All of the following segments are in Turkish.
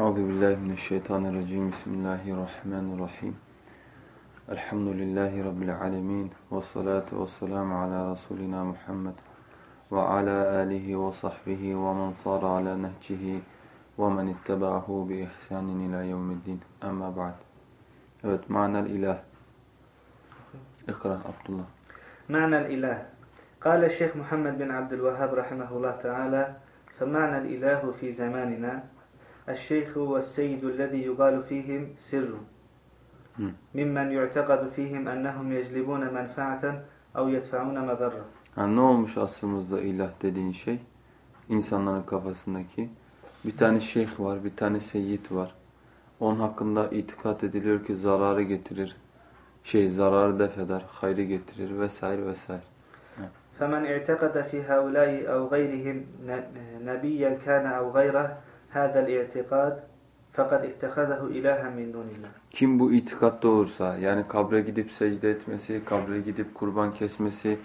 أعوذ بالله من الشيطان الرجيم. بسم الله الرحمن الرحيم. الحمد لله رب العالمين والصلاة والسلام على رسولنا محمد وعلى آله وصحبه ومن صار على نهجه ومن اتبعه بإحسان إلى يوم الدين. أما بعد. Evet, الإله. اقرأ عبد الله معنى الإله. قال الشيخ محمد بن عبد الوهاب رحمه الله تعالى فمعنى الإله في زماننا الشيخ والسيد الذي يقال فيهم سر Hı. ممن يعتقد فيهم أنهم يجلبون منفعة أو يدفعون مضرة Yani ne olmuş asrımızda ilah dediğin şey? İnsanların kafasındaki. Bir tane şeyh var, bir tane seyyid var. Onun hakkında itikat ediliyor ki zararı getirir. Şey zararı def eder, hayrı getirir vesaire vesaire. فمن اعتقد في هؤلاء أو غيرهم ن- نبيا كان أو غيره هذا الاعتقاد فقد اتخذه إلها من دون الله Kim bu itikatta olursa yani kabre gidip secde etmesi, kabre gidip kurban kesmesi,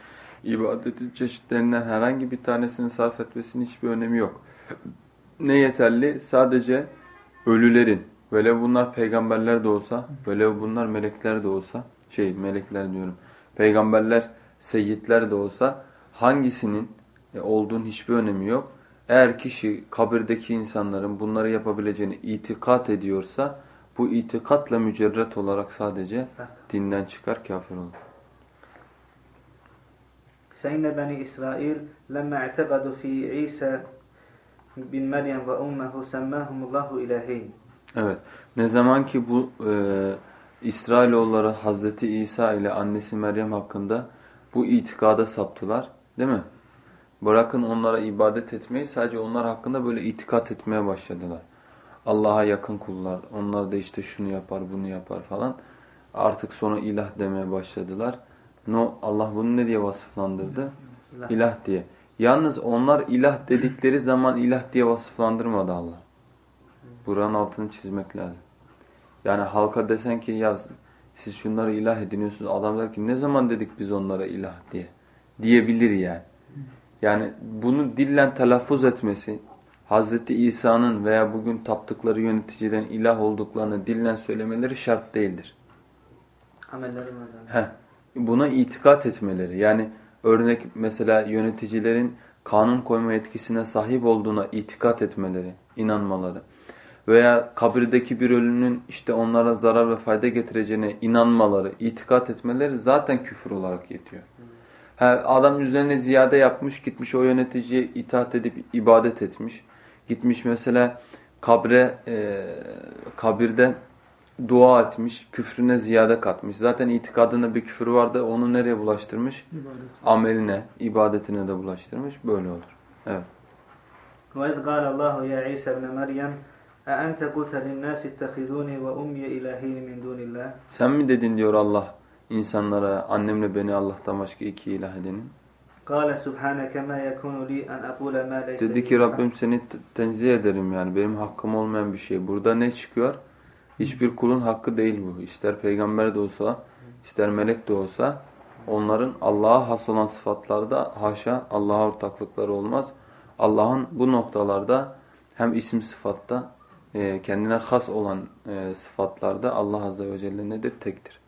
ibadetin çeşitlerinden herhangi bir tanesini sarf etmesinin hiçbir önemi yok. Ne yeterli? Sadece ölülerin, böyle bunlar peygamberler de olsa, böyle bunlar melekler de olsa, şey melekler diyorum, peygamberler, seyyidler de olsa hangisinin e, olduğunun hiçbir önemi yok. Eğer kişi kabirdeki insanların bunları yapabileceğini itikat ediyorsa bu itikatla mücerret olarak sadece dinden çıkar kafir olur. فإن بني إسرائيل لما اعتقدوا في عيسى بن مريم وأمه سماهم الله إلهين Evet. Ne zaman ki bu e, İsrailoğulları Hazreti İsa ile annesi Meryem hakkında bu itikada saptılar. Değil mi? Bırakın onlara ibadet etmeyi sadece onlar hakkında böyle itikat etmeye başladılar. Allah'a yakın kullar. Onlar da işte şunu yapar bunu yapar falan. Artık sonra ilah demeye başladılar. No, Allah bunu ne diye vasıflandırdı? İlah. İlah diye. Yalnız onlar ilah dedikleri zaman ilah diye vasıflandırmadı Allah. Buranın altını çizmek lazım. Yani halka desen ki ya siz şunları ilah ediniyorsunuz. Adam der ki ne zaman dedik biz onlara ilah diye. Diyebilir yani. Yani bunu dillen telaffuz etmesi, Hazreti İsa'nın veya bugün taptıkları yöneticilerin ilah olduklarını dillen söylemeleri şart değildir. Amellerim adamı. Heh, buna itikat etmeleri. Yani örnek mesela yöneticilerin kanun koyma yetkisine sahip olduğuna itikat etmeleri, inanmaları. Veya kabirdeki bir ölünün işte onlara zarar ve fayda getireceğine inanmaları, itikat etmeleri zaten küfür olarak yetiyor. Ha, adam üzerine ziyade yapmış, gitmiş o yöneticiye itaat edip ibadet etmiş. Gitmiş mesela kabre, e, kabirde dua etmiş, küfrüne ziyade katmış. Zaten itikadında bir küfür vardı, onu nereye bulaştırmış? Ameline, ibadetine de bulaştırmış. Böyle olur. Evet. وإذ قال الله يا عيسى ابن مريم أأنت قلت للناس اتخذوني وأمي إلهين من دون الله Sen mi dedin diyor Allah insanlara annemle beni Allah'tan başka iki ilah edinin. Dedi ki Rabbim seni tenzih ederim yani benim hakkım olmayan bir şey. Burada ne çıkıyor? Hiçbir kulun hakkı değil bu. İster peygamber de olsa, ister melek de olsa onların Allah'a has olan sıfatlarda haşa Allah'a ortaklıkları olmaz. Allah'ın bu noktalarda hem isim sıfatta e, kendine has olan e, sıfatlarda Allah Azze ve Celle nedir? Tektir.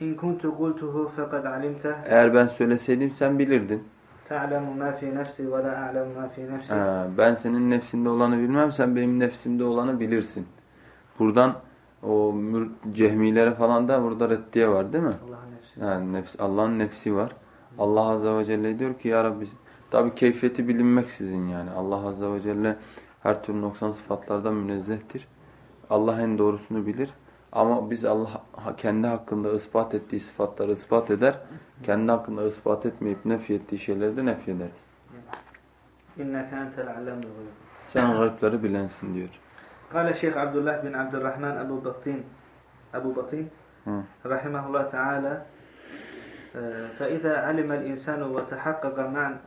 İn kuntu kultuhu fekad alimte. Eğer ben söyleseydim sen bilirdin. Ta'lemu ma fi nefsi ve la a'lemu ma fi nefsi. Ben senin nefsinde olanı bilmem, sen benim nefsimde olanı bilirsin. Buradan o cehmilere falan da burada reddiye var değil mi? Allah'ın nefsi. Yani nefs, Allah'ın nefsi var. Allah Azze ve Celle diyor ki ya Rabbi tabi keyfiyeti bilinmeksizin yani. Allah Azze ve Celle her türlü noksan sıfatlardan münezzehtir. Allah en doğrusunu bilir. Ama biz Allah ha- kendi hakkında ispat ettiği sıfatları ispat eder. Kendi hakkında ispat etmeyip nefyettiği şeyleri de nefyederiz. إنك أنت العلام الغيوب Sen gaybları bilensin diyor. قال الشيخ عبد الله بن عبد الرحمن أبو بطين أبو بطين Hı. رحمه الله تعالى آه، فإذا علم الإنسان وتحقق معنى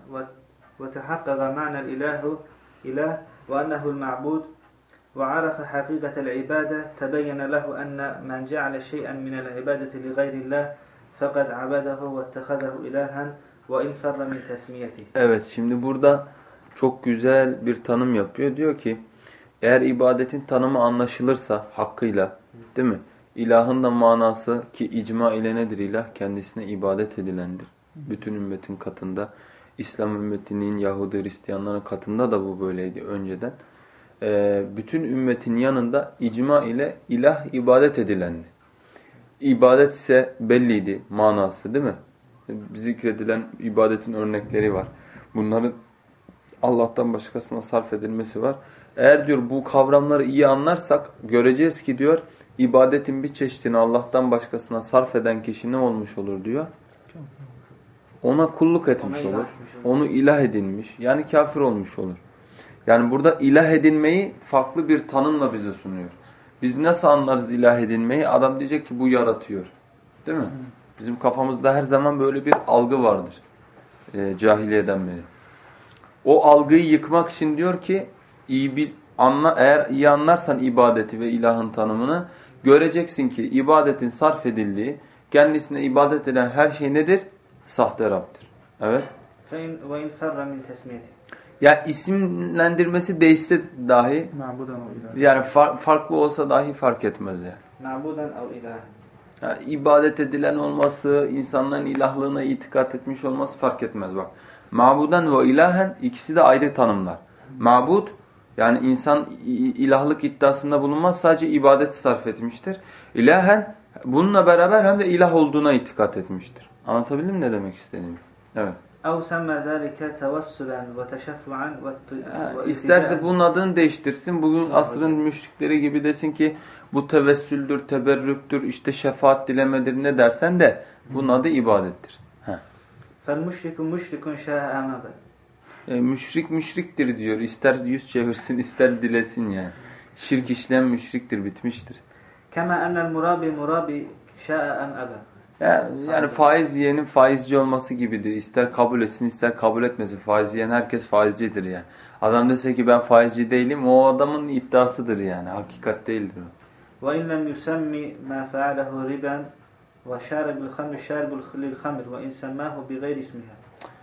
وتحقق معنى الإله إله وأنه المعبود وعرف حقيقة العبادة تبين له أن من جعل شيئا من العبادة لغير الله فقد عبده واتخذه إلها وإن فر من تسميته Evet şimdi burada çok güzel bir tanım yapıyor. Diyor ki eğer ibadetin tanımı anlaşılırsa hakkıyla değil mi? İlahın da manası ki icma ile nedir ilah? Kendisine ibadet edilendir. Bütün ümmetin katında. İslam ümmetinin Yahudi Hristiyanların katında da bu böyleydi önceden. Ee, bütün ümmetin yanında icma ile ilah ibadet edilendi. İbadet ise belliydi manası değil mi? Zikredilen ibadetin örnekleri var. Bunların Allah'tan başkasına sarf edilmesi var. Eğer diyor bu kavramları iyi anlarsak göreceğiz ki diyor ibadetin bir çeşidini Allah'tan başkasına sarf eden kişi ne olmuş olur diyor. Ona kulluk etmiş Ona olur. olur. Onu ilah edinmiş. Yani kafir olmuş olur. Yani burada ilah edinmeyi farklı bir tanımla bize sunuyor. Biz nasıl anlarız ilah edinmeyi? Adam diyecek ki bu yaratıyor. Değil mi? Bizim kafamızda her zaman böyle bir algı vardır. E, cahiliyeden beri. O algıyı yıkmak için diyor ki iyi bir anla eğer iyi anlarsan ibadeti ve ilahın tanımını göreceksin ki ibadetin sarf edildiği kendisine ibadet edilen her şey nedir? Sahte Rab'dir. Evet. فإن وإن فر من تسميته ya isimlendirmesi değişse dahi yani far, farklı olsa dahi fark etmez yani. yani. İbadet edilen olması, insanların ilahlığına itikat etmiş olması fark etmez bak. Mabudan ve ilahen ikisi de ayrı tanımlar. Mabud yani insan ilahlık iddiasında bulunmaz sadece ibadet sarf etmiştir. İlahen bununla beraber hem de ilah olduğuna itikat etmiştir. Anlatabildim ne demek istediğimi? Evet. İsterse bunun adını değiştirsin. Bugün asrın müşrikleri gibi desin ki bu tevessüldür, teberrüktür, işte şefaat dilemedir ne dersen de bunun adı ibadettir. Fel müşriku müşrikun şâ'âmebe. E, müşrik müşriktir diyor. İster yüz çevirsin, ister dilesin yani. Şirk işleyen müşriktir, bitmiştir. Kema enel murabi murabi şâ'en ebe. أبى Ya, yani faiz yiyenin faizci olması gibidir. İster kabul etsin ister kabul etmesin. Faiz yiyen herkes faizcidir yani. Adam dese ki ben faizci değilim o adamın iddiasıdır yani. Hakikat değildir o. وإن لم يسمي ما فعله ربا وشارب الخمر شارب الخ- للخمر وإن سماه بغير اسمها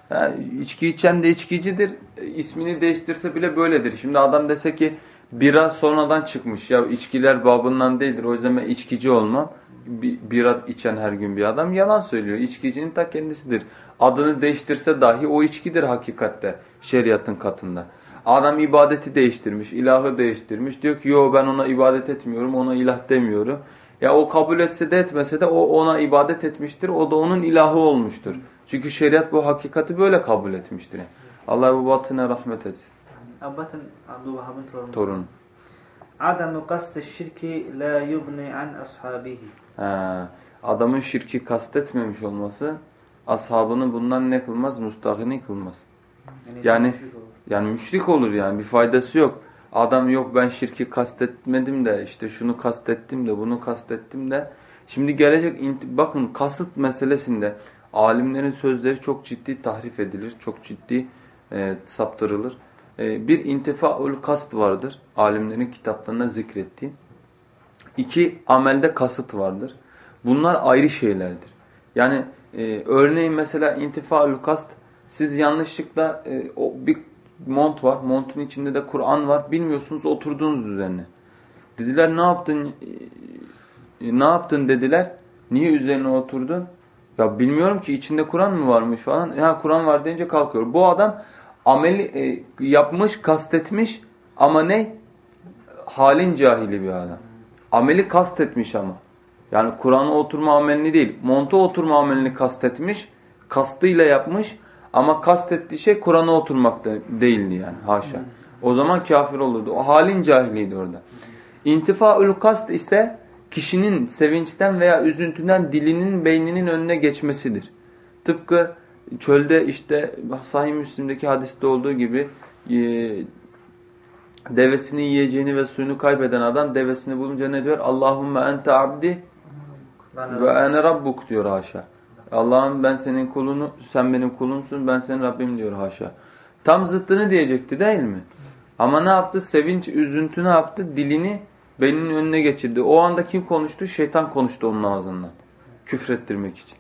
Ha, içki içen de içkicidir. E, ismini değiştirse bile böyledir. Şimdi adam dese ki bira sonradan çıkmış. Ya içkiler babından değildir. O yüzden ben içkici olmam. Bi- Bira içen her gün bir adam yalan söylüyor. İçkicinin ta kendisidir. Adını değiştirse dahi o içkidir hakikatte şeriatın katında. Adam ibadeti değiştirmiş, ilahı değiştirmiş. Diyor ki yo ben ona ibadet etmiyorum, ona ilah demiyorum. Ya o kabul etse de etmese de o ona ibadet etmiştir. O da onun ilahı olmuştur. Çünkü şeriat bu hakikati böyle kabul etmiştir. Allah bu batına rahmet etsin. أباتن عبد الوهاب torunu. Torun. عدم قصد الشرك لا يغني عن أصحابه Ha, adamın şirki kastetmemiş olması ashabını bundan ne kılmaz? Mustahini kılmaz. Yani- müşrik. Yani müşrik olur yani bir faydası yok. Adam yok ben şirki kastetmedim de işte şunu kastettim de bunu kastettim de. Şimdi gelecek bakın kasıt meselesinde alimlerin sözleri çok ciddi tahrif edilir. Çok ciddi e, saptırılır. E, bir intifaul kast vardır. Alimlerin kitaplarında zikrettiği. İki amelde kasıt vardır. Bunlar ayrı şeylerdir. Yani e, örneğin mesela intifaul kast siz yanlışlıkla e, o bir mont var. Montun içinde de Kur'an var. Bilmiyorsunuz oturduğunuz üzerine. Dediler ne yaptın? E, ne yaptın dediler. Niye üzerine oturdun? Ya bilmiyorum ki içinde Kur'an mı varmış falan. Ya Kur'an var deyince kalkıyor. Bu adam ameli e, yapmış, kastetmiş ama ne? Halin cahili bir adam. Ameli kastetmiş ama. Yani Kur'an'a oturma amelini değil, monta oturma amelini kastetmiş. Kastıyla yapmış ama kastettiği şey Kur'an'a oturmak da değildi yani haşa. O zaman kafir olurdu. O halin cahiliydi orada. İntifaül kast ise kişinin sevinçten veya üzüntüden dilinin beyninin önüne geçmesidir. Tıpkı çölde işte Sahih Müslim'deki hadiste olduğu gibi e, devesini yiyeceğini ve suyunu kaybeden adam devesini bulunca ne diyor? Allahümme ente abdi ve ene rabbuk diyor haşa. Allah'ım ben senin kulunu, sen benim kulumsun, ben senin Rabbim diyor haşa. Tam zıttını diyecekti değil mi? Ama ne yaptı? Sevinç, üzüntü ne yaptı? Dilini beyninin önüne geçirdi. O anda kim konuştu? Şeytan konuştu onun ağzından. Küfrettirmek için.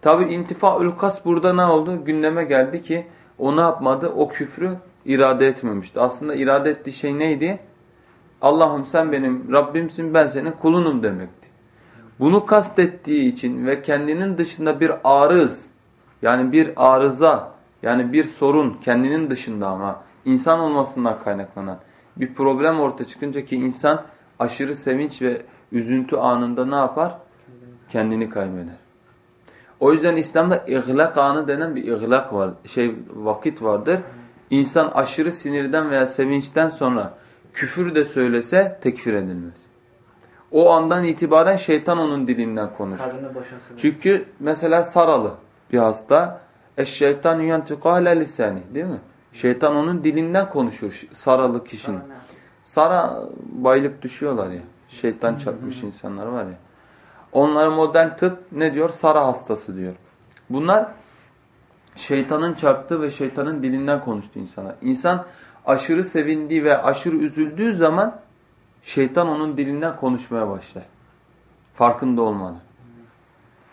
Tabi intifaül kas burada ne oldu? Gündeme geldi ki o ne yapmadı? O küfrü irade etmemişti. Aslında irade ettiği şey neydi? Allah'ım sen benim Rabbimsin ben senin kulunum demekti. Bunu kastettiği için ve kendinin dışında bir arız yani bir arıza yani bir sorun kendinin dışında ama insan olmasından kaynaklanan bir problem ortaya çıkınca ki insan aşırı sevinç ve üzüntü anında ne yapar? Kendini kaybeder. O yüzden İslam'da ihlak anı denen bir ihlak var. Şey vakit vardır. İnsan aşırı sinirden veya sevinçten sonra küfür de söylese tekfir edilmez. O andan itibaren şeytan onun dilinden konuşur. Çünkü mesela saralı bir hasta eşşeytan yantiqu ala lisani değil mi? Şeytan onun dilinden konuşuyor saralı kişinin. Sara bayılıp düşüyorlar ya. Şeytan çarpmış insanlar var ya. Onlara modern tıp ne diyor? Sara hastası diyor. Bunlar şeytanın çarptığı ve şeytanın dilinden konuştuğu insanlar. İnsan aşırı sevindiği ve aşırı üzüldüğü zaman şeytan onun dilinden konuşmaya başlar. Farkında olmadan.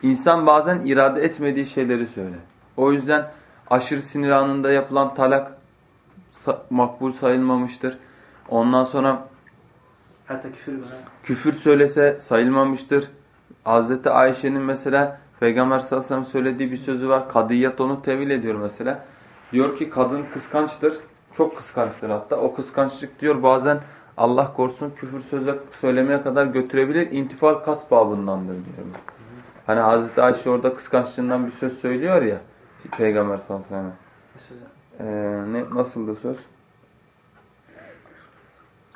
İnsan bazen irade etmediği şeyleri söyler. O yüzden aşırı sinir anında yapılan talak makbul sayılmamıştır. Ondan sonra Hatta küfür, küfür söylese sayılmamıştır. Hazreti Ayşe'nin mesela Peygamber sallallahu aleyhi ve sellem söylediği bir sözü var. Kadiyat onu tevil ediyor mesela. Diyor ki kadın kıskançtır. Çok kıskançtır hatta. O kıskançlık diyor bazen Allah korusun küfür söze söylemeye kadar götürebilir. İntifal kas babındandır diyor. Hani Hazreti Ayşe orada kıskançlığından bir söz söylüyor ya. Peygamber sallallahu aleyhi ve sellem. Ee, ne, nasıldı söz?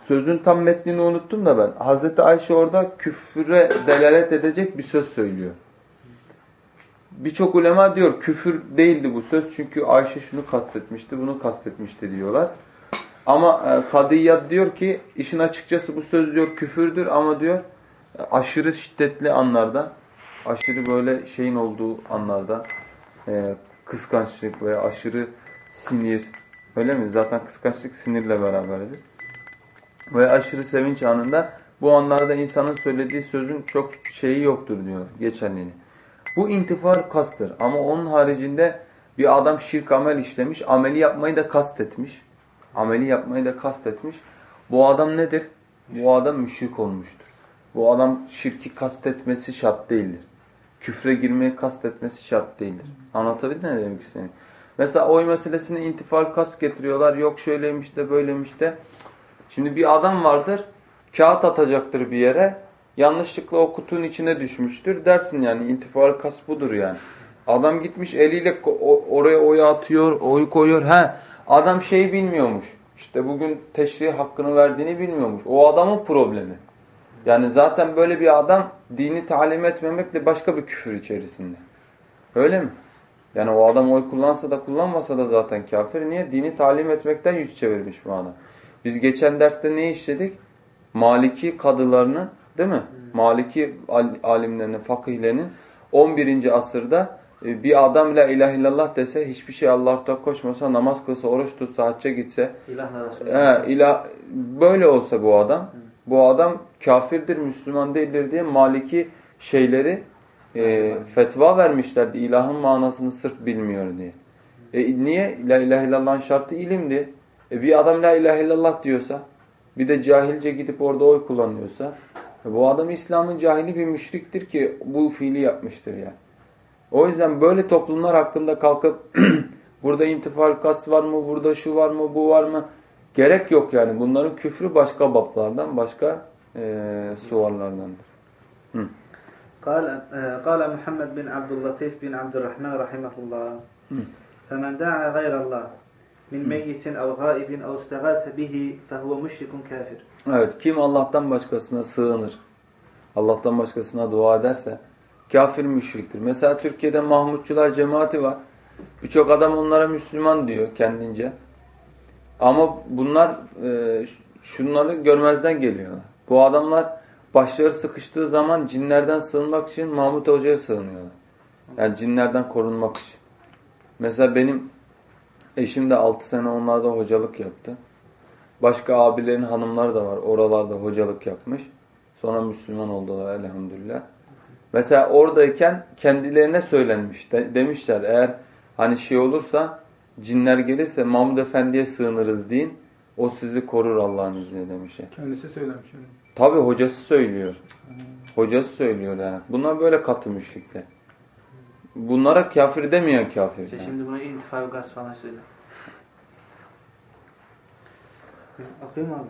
Sözün tam metnini unuttum da ben. Hazreti Ayşe orada küfre delalet edecek bir söz söylüyor. Birçok ulema diyor küfür değildi bu söz çünkü Ayşe şunu kastetmişti, bunu kastetmişti diyorlar. Ama e, Kadiyyat diyor ki işin açıkçası bu söz diyor küfürdür ama diyor aşırı şiddetli anlarda, aşırı böyle şeyin olduğu anlarda e, kıskançlık veya aşırı sinir öyle mi? Zaten kıskançlık sinirle beraberdir. Ve aşırı sevinç anında bu anlarda insanın söylediği sözün çok şeyi yoktur diyor geçerliğini. Bu intifar kastır ama onun haricinde bir adam şirk amel işlemiş, ameli yapmayı da kastetmiş. Ameli yapmayı da kastetmiş. Bu adam nedir? Bu adam müşrik olmuştur. Bu adam şirki kastetmesi şart değildir. Küfre girmeyi kastetmesi şart değildir. Anlatabildim ne demek istediğimi? Mesela oy meselesine intifal kas getiriyorlar. Yok şöyleymiş de böyleymiş de. Şimdi bir adam vardır, kağıt atacaktır bir yere. Yanlışlıkla o kutunun içine düşmüştür. Dersin yani intifal kas budur yani. Adam gitmiş eliyle oraya oy atıyor, oy koyuyor. He, adam şeyi bilmiyormuş. İşte bugün teşrih hakkını verdiğini bilmiyormuş. O adamın problemi. Yani zaten böyle bir adam dini talim etmemekle başka bir küfür içerisinde. Öyle mi? Yani o adam oy kullansa da kullanmasa da zaten kafir. Niye? Dini talim etmekten yüz çevirmiş bu adam. Biz geçen derste ne işledik? Maliki kadılarının değil mi? Maliki alimlerinin, fakihlerinin 11. asırda e, bir adam la ilahe illallah dese, hiçbir şey Allah'ta koşmasa, namaz kılsa, oruç tutsa, hacca gitse, he, ilah, böyle olsa bu adam, bu adam kafirdir, Müslüman değildir diye Maliki şeyleri e, fetva vermişlerdi. İlahın manasını sırf bilmiyor diye. E, niye? La ilahe illallah'ın şartı ilimdi. E, bir adam la ilahe illallah diyorsa, bir de cahilce gidip orada oy kullanıyorsa, bu adam İslam'ın cahili bir müşriktir ki bu fiili yapmıştır yani. O yüzden böyle toplumlar hakkında kalkıp burada intifal kas var mı, burada şu var mı, bu var mı? Gerek yok yani. Bunların küfrü başka bablardan, başka e, suvarlardandır. Hı. قال قال محمد بن عبد اللطيف بن عبد الرحمن رحمه الله فمن دعا غير الله min meyyitin ev gaibin ev istegâfe bihi fehuve müşrikun kafir. Evet kim Allah'tan başkasına sığınır, Allah'tan başkasına dua ederse kafir müşriktir. Mesela Türkiye'de Mahmutçular cemaati var. Birçok adam onlara Müslüman diyor kendince. Ama bunlar e, şunları görmezden geliyorlar. Bu adamlar başları sıkıştığı zaman cinlerden sığınmak için Mahmut Hoca'ya sığınıyorlar. Yani cinlerden korunmak için. Mesela benim eşim de 6 sene onlarda hocalık yaptı. Başka abilerin hanımları da var. Oralarda hocalık yapmış. Sonra Müslüman oldular elhamdülillah. Mesela oradayken kendilerine söylenmiş. De, demişler eğer hani şey olursa cinler gelirse Mahmud Efendi'ye sığınırız deyin. O sizi korur Allah'ın izniyle demiş. Kendisi söylemiş. Tabi hocası söylüyor. Hocası söylüyor yani. Bunlar böyle katı müşrikler. Bunlara kafir demeyen kafir. İşte yani. şimdi buna intifal gaz falan söyle. Okuyayım abi.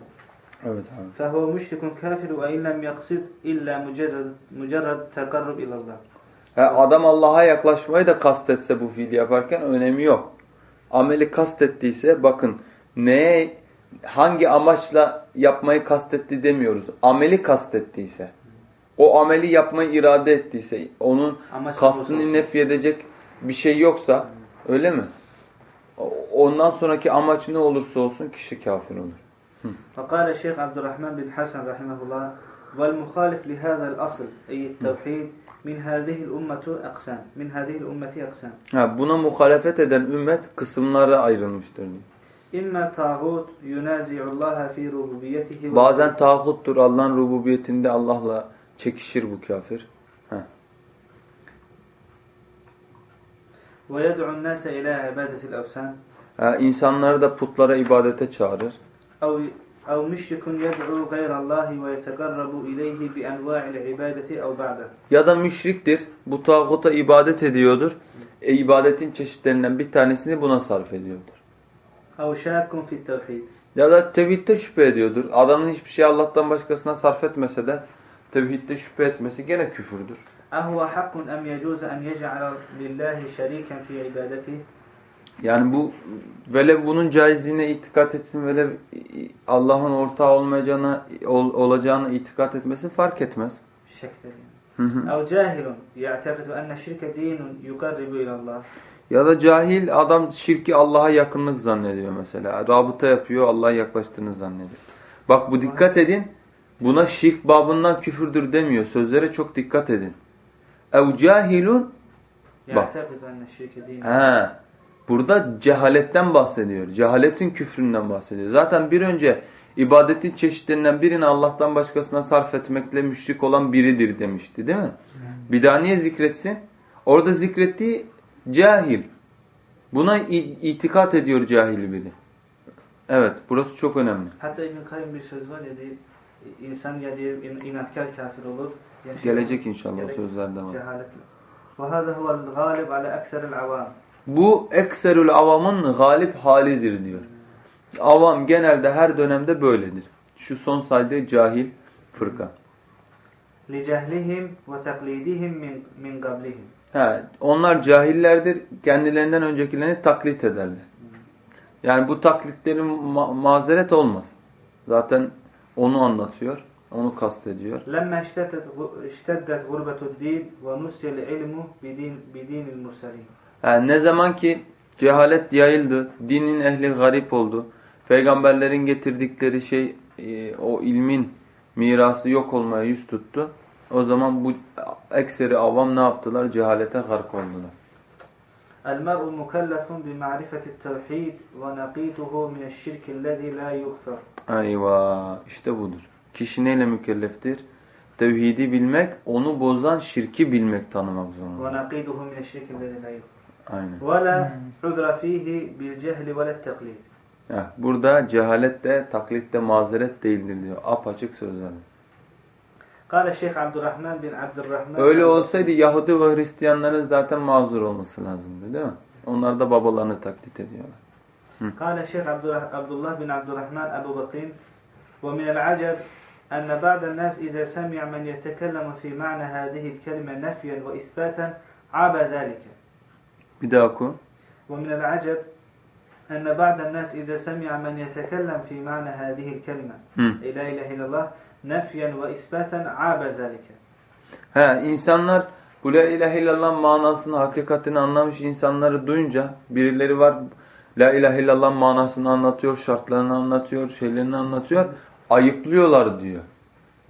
Evet abi. فَهُوَ مُشْرِكٌ كَافِرُ وَاِنْ لَمْ يَقْصِدْ اِلَّا مُجَرَّدْ مُجَرَّدْ تَقَرُّبْ اِلَى اللّٰهِ Ha, adam Allah'a yaklaşmayı da kastetse bu fiili yaparken önemi yok. Ameli kastettiyse bakın neye hangi amaçla yapmayı kastetti demiyoruz. Ameli kastettiyse. O ameli yapmayı irade ettiyse onun Amaç kastını olsun. nef edecek bir şey yoksa öyle mi? O- Ondan sonraki amaç ne olursa olsun kişi kafir olur. فقال الشيخ عبد الرحمن بن حسن رحمه الله والمخالف لهذا الأصل أي التوحيد من هذه الأمة أقسام من هذه الأمة أقسام Ha, buna muhalefet eden ümmet kısımlara ayrılmıştır. diyor. إما طاغوت ينازع الله في ربوبيته Bazen tağuttur Allah'ın rububiyetinde Allah'la çekişir bu kafir. ويدعو الناس إلى عبادة الأوثان Ha, insanları da putlara ibadete çağırır. أو أو مشرك يدعو غير الله ويتقرب إليه بأنواع العبادة أو بعده Ya da müşriktir. Bu tağuta ibadet ediyordur. E, ibadetin çeşitlerinden bir tanesini buna sarf ediyordur. أو شاك في التوحيد Ya da tevhidde şüphe ediyordur. Adamın hiçbir şey Allah'tan başkasına sarf etmese de tevhidde şüphe etmesi gene küfürdür. أهو حق أم يجوز أن يجعل لله شريكا في عبادته Yani bu velev bunun caizliğine itikat etsin velev Allah'ın ortağı olmayacağına ol, olacağına itikat etmesi fark etmez. شك يعني. Hı hı. أو جاهل يعتقد أن الشرك دين يقرب إلى الله Ya da cahil adam şirki Allah'a yakınlık zannediyor mesela. Rabıta yapıyor Allah'a yaklaştığını zannediyor. Bak bu dikkat edin. Buna şirk babından küfürdür demiyor. Sözlere çok dikkat edin. Ev cahilun Bak. He. Burada cehaletten bahsediyor. Cehaletin küfründen bahsediyor. Zaten bir önce ibadetin çeşitlerinden birini Allah'tan başkasına sarf etmekle müşrik olan biridir demişti değil mi? Hmm. Bir daha niye zikretsin? Orada zikrettiği cahil. Buna itikat ediyor cahil biri. Evet burası çok önemli. Hatta İbn-i bir söz var ya deyip insan ya diyor in- inatkar kafir olur. ya şey Gelecek inşallah o Gerek- sözlerde var. Cehaletle. وهذا هو الغالب على أكثر العوام. Bu ekserül avamın galip halidir diyor. Avam genelde her dönemde böyledir. Şu son saydığı cahil fırka. لجهلهم وتقليدهم من من قبلهم. He, onlar cahillerdir. Kendilerinden öncekilerini taklit ederler. Yani bu taklitlerin ma- mazeret olmaz. Zaten onu anlatıyor. Onu kastediyor. Lemme işteddet gurbetud din ve nusyel ilmu bidinil murselin. Yani ne zaman ki cehalet yayıldı, dinin ehli garip oldu. Peygamberlerin getirdikleri şey e, o ilmin mirası yok olmaya yüz tuttu. O zaman bu ekseri avam ne yaptılar? Cehalete gark oldular. El-mer'u mukellefun bi ma'rifeti tevhid ve nakituhu mineşşirkillezî la yuğfer. Ayva işte budur. Kişi neyle mükelleftir? Tevhidi bilmek, onu bozan şirki bilmek, tanımak zorunda. Ve nakiduhu mineşşirkillezî la yuğfer. Aynen. Ve la hmm. udra fihi bil cehli ve taklid. Burada cehalet de taklit de mazeret değildir diyor. Apaçık sözler. قال الشيخ عبد الرحمن بن عبد الرحمن Öyle olsaydı Yahudi ve Hristiyanların zaten mazur olması lazımdı değil mi? Onlar da babalarını taklit ediyorlar. قال الشيخ عبد الرح- عبد الله بن عبد الرحمن أبو بطين ومن العجب أن بعض الناس إذا سمع من يتكلم في معنى هذه الكلمة نفيا وإثباتا عاب ذلك Bir daha oku. ومن العجب أن بعض الناس إذا سمع من يتكلم في معنى هذه الكلمة Hı. لا إله إلا الله nefyen ve isbeten abe zelike. He, insanlar bu la ilahe illallah manasını, hakikatini anlamış insanları duyunca birileri var la ilahe illallah manasını anlatıyor, şartlarını anlatıyor, şeylerini anlatıyor. Ayıplıyorlar diyor.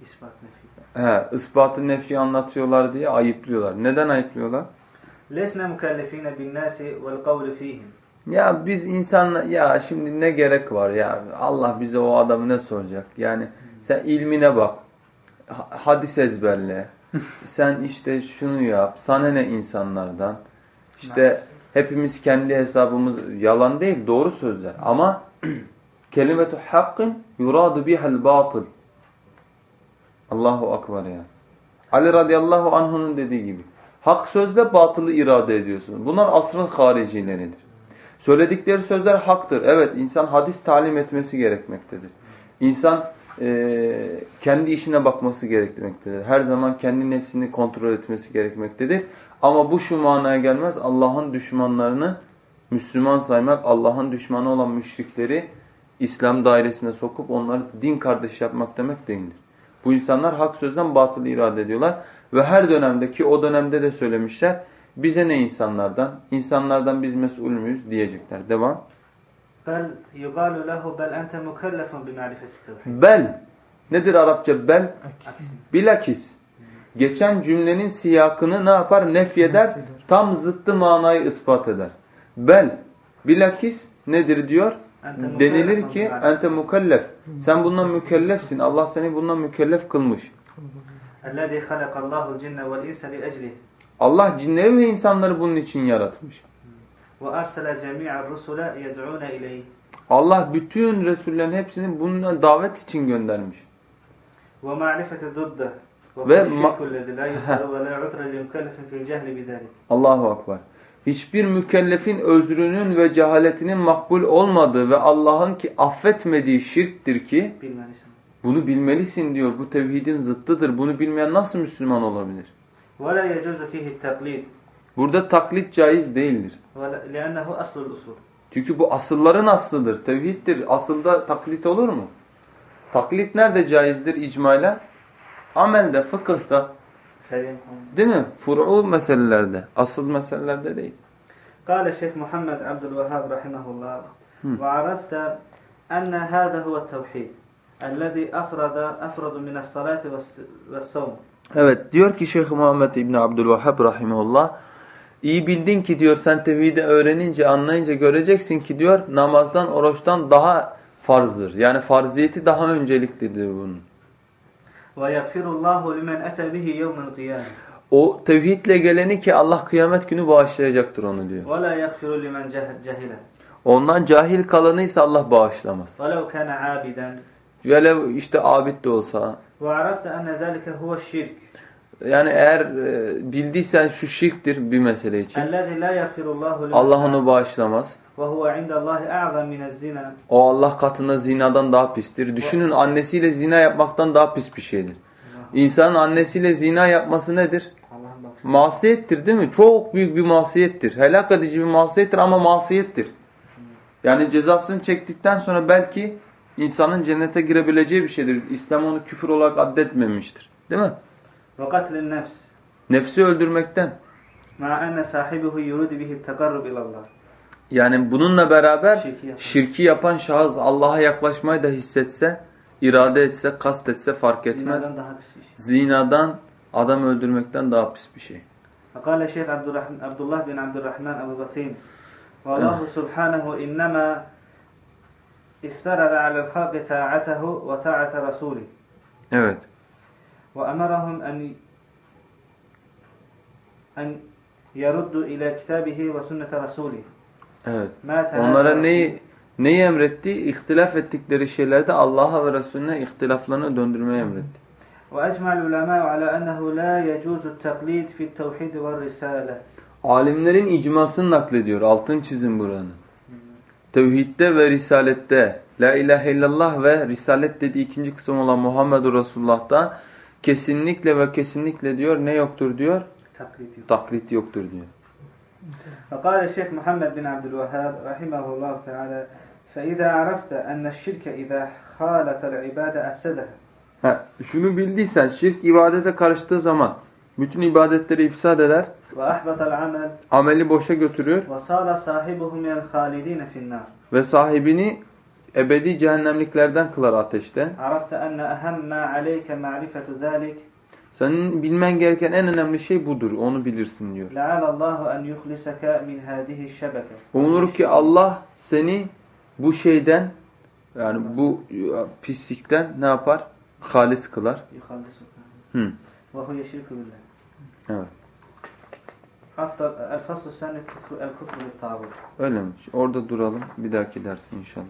İspat nefi. He, ispatı nefi anlatıyorlar diye ayıplıyorlar. Neden ayıplıyorlar? Lesne mükellefine bin nasi vel kavlu fihim. Ya biz insanla ya şimdi ne gerek var ya Allah bize o adamı ne soracak? Yani sen ilmine bak. ha- Hadis ezberle. sen işte şunu yap. Sana ne insanlardan? İşte hepimiz kendi hesabımız yalan değil doğru sözler ama kelimetu hakkin yuradu bihal batıl. Allahu akbar ya. Ali radıyallahu anh'unun dediği gibi. Hak sözle batılı irade ediyorsun. Bunlar asrın haricileridir. Söyledikleri sözler haktır. Evet insan hadis talim etmesi gerekmektedir. İnsan e, kendi işine bakması gerekmektedir. Her zaman kendi nefsini kontrol etmesi gerekmektedir. Ama bu şu manaya gelmez. Allah'ın düşmanlarını Müslüman saymak, Allah'ın düşmanı olan müşrikleri İslam dairesine sokup onları din kardeş yapmak demek değildir. Bu insanlar hak sözden batılı irade ediyorlar. Ve her dönemdeki o dönemde de söylemişler. Bize ne insanlardan? İnsanlardan biz mesul müyüz diyecekler. Devam. Bel yugalu lehu bel ente mükellefun bi marifeti tevhid. Bel. Nedir Arapça bel? Bilakis. Geçen cümlenin siyakını ne yapar? Nefyeder. Tam zıttı manayı ispat eder. Bel. Bilakis nedir diyor? Denilir ki ente mükellef. Sen bundan mükellefsin. Allah seni bundan mükellef kılmış. Allah cinleri ve insanları bunun için yaratmış. وأرسل جميع الرسل يدعون إليه Allah bütün Resullerin hepsini bununla davet için göndermiş. ومعرفة ضده وهو Ve الشرك ma- الذي لا يغفر ولا عذر لمكلف في الجهل بذلك Allahu Akbar. Hiçbir mükellefin özrünün ve cehaletinin makbul olmadığı ve Allah'ın ki affetmediği şirktir ki بالمعنى bunu bilmelisin diyor. Bu tevhidin zıttıdır. Bunu bilmeyen nasıl Müslüman olabilir? ولا يجوز فيه التقليد Burada taklit caiz değildir. ولا- لأنه أصل الأصول Çünkü bu asılların aslıdır. Tevhiddir. Asılda taklit olur mu? Taklit nerede caizdir icmayla? Amelde, fıkıhta. كريم Değil mi? Fur'u meselelerde. Asıl meselelerde değil. قال الشيخ محمد عبد الوهاب رحمه الله وعرفت أن هذا هو التوحيد الذي أفرد أفرد من الصلاة والس- والصوم Evet diyor ki Şeyh Muhammed İbni Abdülvahhab rahimahullah iyi bildin ki diyor sen tevhidi öğrenince anlayınca göreceksin ki diyor namazdan oruçtan daha farzdır. Yani farziyeti daha önceliklidir bunun. ويغفر الله لمن أتى به يوم القيامة O tevhidle geleni ki Allah kıyamet günü bağışlayacaktır onu diyor. ولا يغفر لمن جه- جهله Ondan cahil kalanıysa Allah bağışlamaz. ولو كان عابدا Velev işte abid de olsa. وعرفت أن ذلك هو الشرك yani eğer e, bildiysen şu şirktir bir mesele için. Allah onu bağışlamaz. O Allah katında zinadan daha pistir. Düşünün annesiyle zina yapmaktan daha pis bir şeydir. İnsanın annesiyle zina yapması nedir? Masiyettir değil mi? Çok büyük bir masiyettir. Helak edici bir masiyettir ama masiyettir. Yani cezasını çektikten sonra belki insanın cennete girebileceği bir şeydir. İslam onu küfür olarak addetmemiştir. Değil mi? Ve katlin nefs. Nefsi öldürmekten. Ma enne sahibihu yurudu bihi tekarrub ilallah. Yani bununla beraber şirki yapan, şirki yapan şahıs Allah'a yaklaşmayı da hissetse, irade etse, kast etse fark etmez. Zinadan daha pis bir şey. Zinadan, adam öldürmekten daha pis bir şey. Fakale Şeyh Abdullah bin Abdurrahman Ebu Batim. Vallahu eh. subhanahu innema iftarada alel halki ta'atahu ve ta'ata rasulih. Evet. وأمرهم أن أن يردوا إلى كتابه وسنة رسوله Evet. ما تنازعوا Onlara فيه. neyi neyi emretti? İhtilaf ettikleri şeylerde Allah'a ve Resulüne ihtilaflarını döndürmeyi emretti. وأجمع العلماء على أنه لا يجوز التقليد في التوحيد والرسالة Alimlerin icmasını naklediyor. Altın çizin buranın. Tevhidde ve risalette La ilahe illallah ve risalet dediği ikinci kısım olan Muhammedur Resulullah'ta kesinlikle ve kesinlikle diyor ne yoktur diyor? تقليد Taklit yoktur diyor. فقال الشيخ محمد بن عبد الوهاب رحمه الله تعالى فإذا عرفت أن الشرك إذا خالط العبادة أفسدها Ha, şunu bildiysen şirk ibadete karıştığı zaman bütün ibadetleri ifsad eder, وأحبط العمل ameli boşa götürür وصار صاحبه من الخالدين في النار ve sahibini ebedi cehennemliklerden kılar ateşte. Senin bilmen gereken en önemli şey budur. Onu bilirsin diyor. Umur ki Allah seni bu şeyden yani bu e, pislikten ne yapar? Halis kılar. Hı. Evet. Öyle mi? Orada duralım. Bir dahaki ders inşallah.